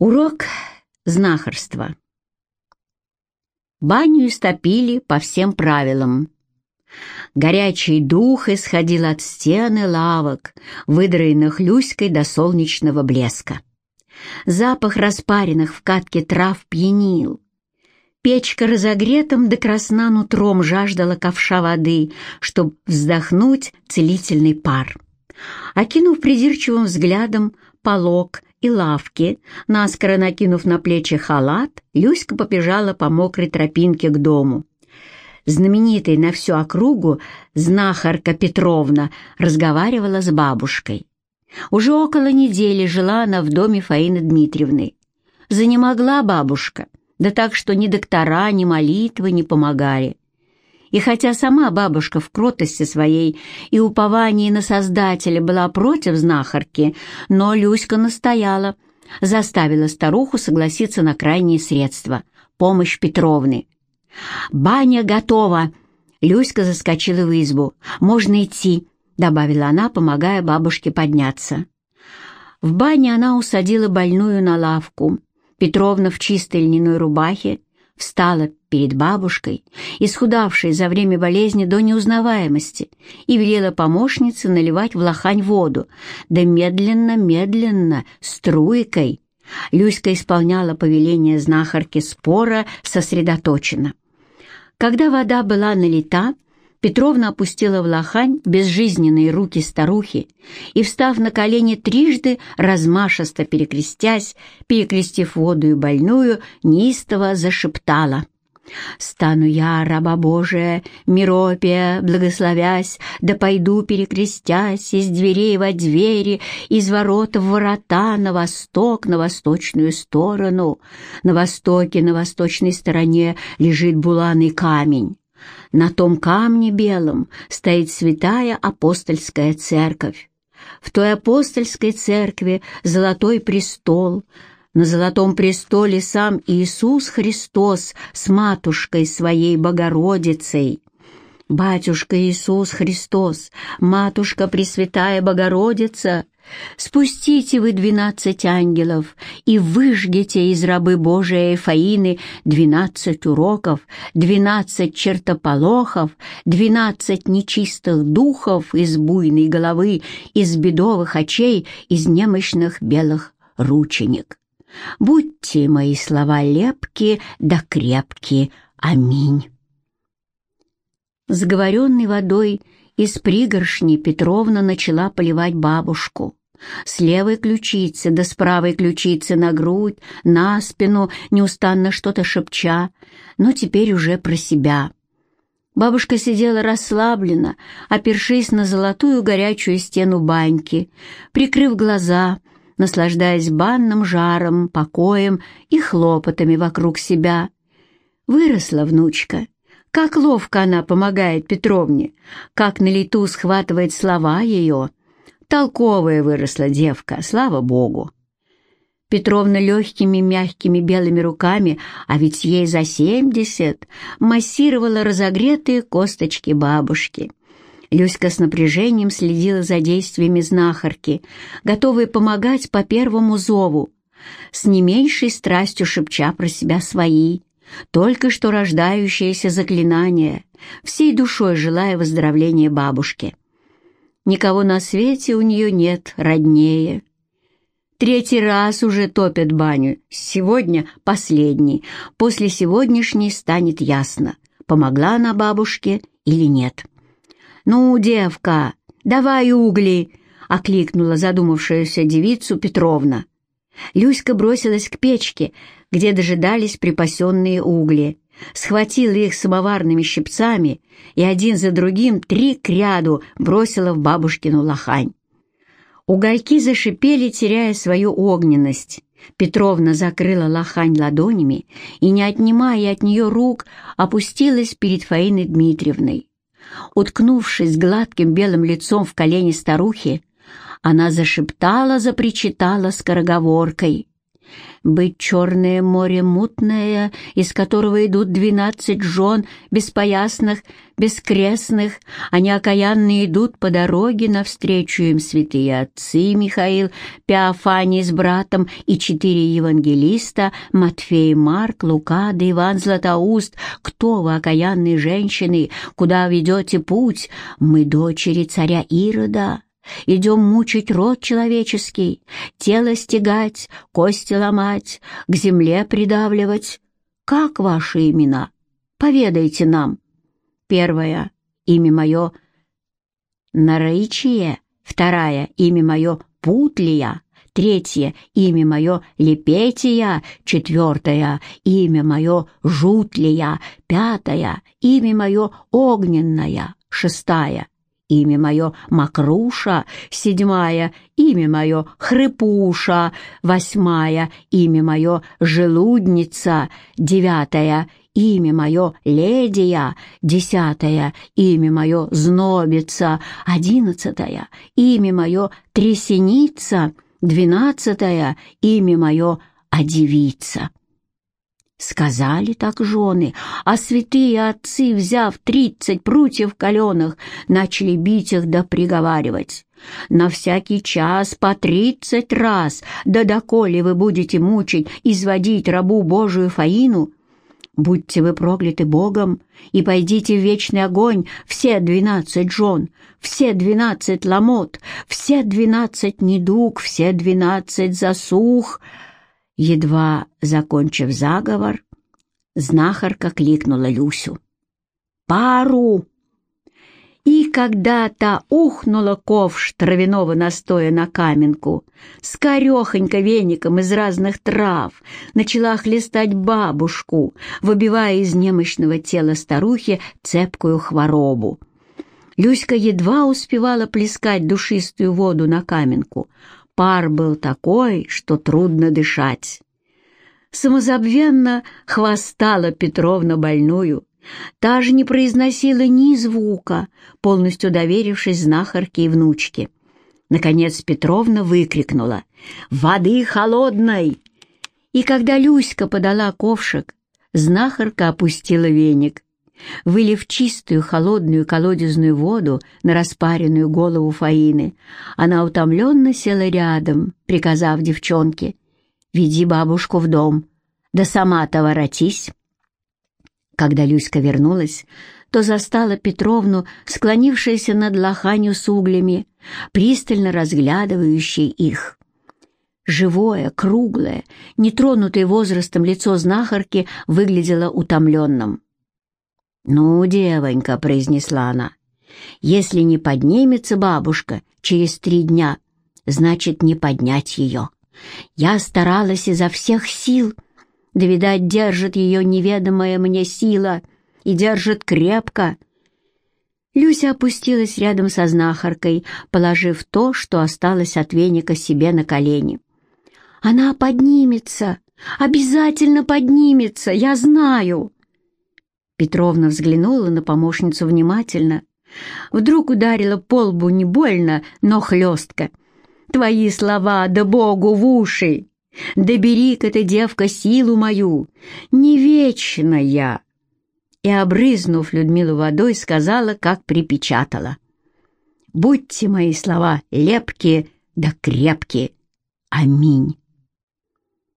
Урок знахарства. Баню истопили по всем правилам. Горячий дух исходил от стены лавок, выдраенных Люськой до солнечного блеска. Запах распаренных в катке трав пьянил. Печка разогретым до красна нутром жаждала ковша воды, чтобы вздохнуть целительный пар. Окинув придирчивым взглядом полог и лавки, наскоро накинув на плечи халат, Люська побежала по мокрой тропинке к дому. Знаменитая на всю округу знахарка Петровна разговаривала с бабушкой. Уже около недели жила она в доме Фаины Дмитриевны. Занемогла бабушка, да так, что ни доктора, ни молитвы не помогали. И хотя сама бабушка в кротости своей и уповании на Создателя была против знахарки, но Люська настояла, заставила старуху согласиться на крайние средства — помощь Петровны. «Баня готова!» Люська заскочила в избу. «Можно идти», — добавила она, помогая бабушке подняться. В бане она усадила больную на лавку. Петровна в чистой льняной рубахе встала перед бабушкой, исхудавшей за время болезни до неузнаваемости, и велела помощнице наливать в лохань воду, да медленно-медленно, струйкой. Люська исполняла повеление знахарки спора сосредоточенно. Когда вода была налита, Петровна опустила в лохань безжизненные руки старухи и, встав на колени трижды, размашисто перекрестясь, перекрестив воду и больную, неистово зашептала. «Стану я, раба Божия, миропия, благословясь, да пойду перекрестясь из дверей во двери, из ворот в ворота, на восток, на восточную сторону. На востоке, на восточной стороне лежит буланый камень». На том камне белом стоит святая апостольская церковь. В той апостольской церкви золотой престол, на золотом престоле сам Иисус Христос с матушкой своей Богородицей. Батюшка Иисус Христос, Матушка Пресвятая Богородица, Спустите вы двенадцать ангелов и выжгите из рабы Божией Фаины двенадцать уроков, двенадцать чертополохов, двенадцать нечистых духов из буйной головы, из бедовых очей, из немощных белых рученик. Будьте мои слова лепки да крепки. Аминь. Сговоренной водой из пригоршни Петровна начала поливать бабушку. С левой ключицы да с правой ключицы на грудь, на спину, неустанно что-то шепча, но теперь уже про себя. Бабушка сидела расслабленно, опершись на золотую горячую стену баньки, прикрыв глаза, наслаждаясь банным жаром, покоем и хлопотами вокруг себя. Выросла внучка. Как ловко она помогает Петровне, как на лету схватывает слова ее — Толковая выросла девка, слава богу. Петровна легкими мягкими белыми руками, а ведь ей за семьдесят, массировала разогретые косточки бабушки. Люська с напряжением следила за действиями знахарки, готовая помогать по первому зову, с не меньшей страстью шепча про себя свои, только что рождающиеся заклинания, всей душой желая выздоровления бабушки. Никого на свете у нее нет роднее. Третий раз уже топят баню. Сегодня последний. После сегодняшней станет ясно, помогла она бабушке или нет. «Ну, девка, давай угли!» — окликнула задумавшуюся девицу Петровна. Люська бросилась к печке, где дожидались припасенные угли схватила их самоварными щипцами и один за другим три к ряду бросила в бабушкину лохань. Угольки зашипели, теряя свою огненность. Петровна закрыла лохань ладонями и, не отнимая от нее рук, опустилась перед Фаиной Дмитриевной. Уткнувшись гладким белым лицом в колени старухи, она зашептала, запричитала скороговоркой. Быть черное море мутное, из которого идут двенадцать жен беспоясных, бескрестных, они окаянно идут по дороге навстречу им святые отцы Михаил, Пеофаний с братом и четыре евангелиста, Матфей, Марк, Лука, да Иван Златоуст. Кто вы, окаянные женщины, куда ведете путь? Мы дочери царя Ирода. Идем мучить род человеческий, тело стегать, кости ломать, к земле придавливать. Как ваши имена? Поведайте нам. Первое — имя мое Нараичие, второе — имя мое Путлия, третье — имя мое Лепетия, четвертое — имя мое Жутлия, пятое — имя мое Огненная, шестая имя мое Макруша, седьмая, имя мое Хрипуша, восьмая, имя мое Желудница, девятая, имя мое Ледия, десятая, имя мое Знобица, одиннадцатая, имя мое Тресеница, двенадцатая, имя мое Одевица. Сказали так жены, а святые отцы, взяв тридцать прутьев каленых, начали бить их да приговаривать. На всякий час по тридцать раз, да доколе вы будете мучить, изводить рабу Божию Фаину, будьте вы прокляты Богом и пойдите в вечный огонь все двенадцать жен, все двенадцать ломот, все двенадцать недуг, все двенадцать засух, Едва закончив заговор, знахарка кликнула Люсю. «Пару!» И когда та ухнула ковш травяного настоя на каменку, скорехонько веником из разных трав начала хлестать бабушку, выбивая из немощного тела старухи цепкую хворобу. Люська едва успевала плескать душистую воду на каменку, Пар был такой, что трудно дышать. Самозабвенно хвостала Петровна больную. Та же не произносила ни звука, полностью доверившись знахарке и внучке. Наконец Петровна выкрикнула «Воды холодной!» И когда Люська подала ковшик, знахарка опустила веник. Вылив чистую холодную колодезную воду на распаренную голову Фаины, она утомленно села рядом, приказав девчонке, «Веди бабушку в дом, да сама-то воротись». Когда Люська вернулась, то застала Петровну, склонившуюся над лоханью с углями, пристально разглядывающей их. Живое, круглое, нетронутое возрастом лицо знахарки выглядело утомленным. «Ну, девонька», — произнесла она, — «если не поднимется бабушка через три дня, значит, не поднять ее. Я старалась изо всех сил, да, видать, держит ее неведомая мне сила и держит крепко». Люся опустилась рядом со знахаркой, положив то, что осталось от веника себе на колени. «Она поднимется, обязательно поднимется, я знаю!» Петровна взглянула на помощницу внимательно. Вдруг ударила по лбу не больно, но хлестко. «Твои слова, да Богу в уши! Да бери-ка ты, девка, силу мою! Не вечно я!» И, обрызнув Людмилу водой, сказала, как припечатала. «Будьте мои слова лепкие да крепкие! Аминь!»